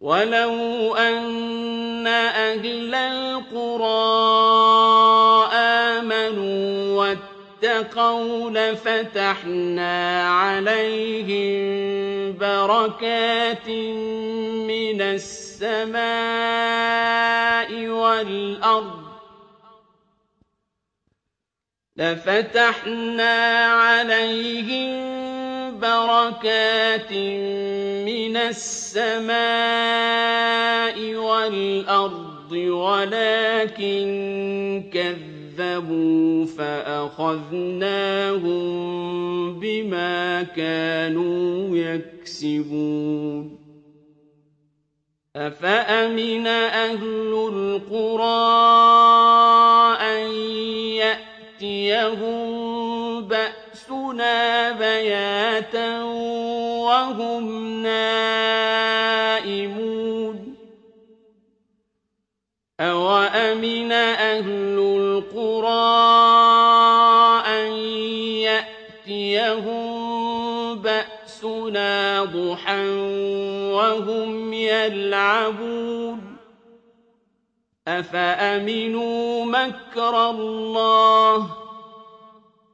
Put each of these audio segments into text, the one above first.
وَلَوْ أَنَّ أَهْلَ الْقُرَىٰ آمَنُوا وَاتَّقَوْا لَفَتَحْنَا عَلَيْهِم بَرَكَاتٍ مِّنَ السَّمَاءِ وَالْأَرْضِ لَفَتَحْنَا عَلَيْهِم بَرَكَاتٍ مِّنَ السَّمَاءِ وَالْأَرْضِ وَلَٰكِن كَذَّبُوا فَأَخَذْنَاهُم بِمَا كَانُوا يَكْسِبُونَ أَفَأَمِنَ أَهْلُ الْقُرَىٰ أَن يَأْتِيَهُم بَأْسُنَا وَهُمْ نَائِمُونَ أَوَأَمِنَ أَهْلُ الْقُرَىٰ أَن يَأْتِيَهُم بَأْسُنَا ضُحًى وَهُمْ يَلْعَبُونَ أَفَأَمِنُوا مَكْرَ اللَّهِ ۚ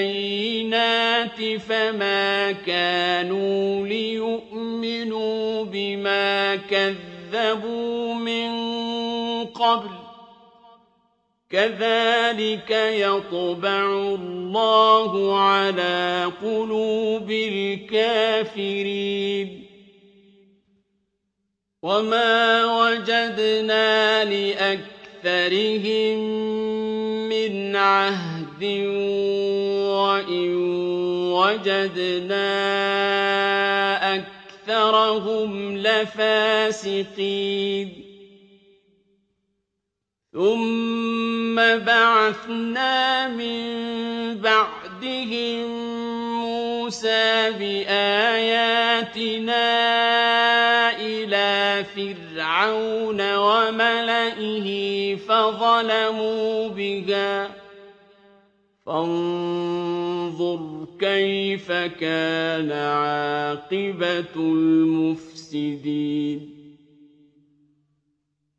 بِالْبَيِّنَاتِ فَمَا كَانُوا لِيُؤْمِنُوا بِمَا كَذَّبُوا مِن قَبْلُ ۚ كَذَٰلِكَ يَطْبَعُ اللَّهُ عَلَىٰ قُلُوبِ الْكَافِرِينَ وَمَا وَجَدْنَا لِأَكْثَرِهِم مِّنْ عَهْدٍ وَإِن وَجَدْنَا أَكْثَرَهُمْ لَفَاسِقِينَ. ثُمَّ بَعَثْنَا مِن بَعْدِهِم مُّوسَىٰ بِآيَاتِنَا إِلَىٰ فِرْعَوْنَ وَمَلَئِهِ فَظَلَمُوا بِهَا ۖ. فَانظُرْ كَيْفَ كَانَ عَاقِبَةُ الْمُفْسِدِينَ.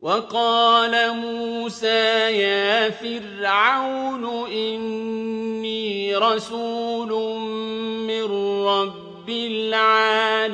وَقَالَ مُوسَىٰ يَا فِرْعَوْنُ إِنِّي رَسُولٌ رَّبِّ الْعَالَمِينَ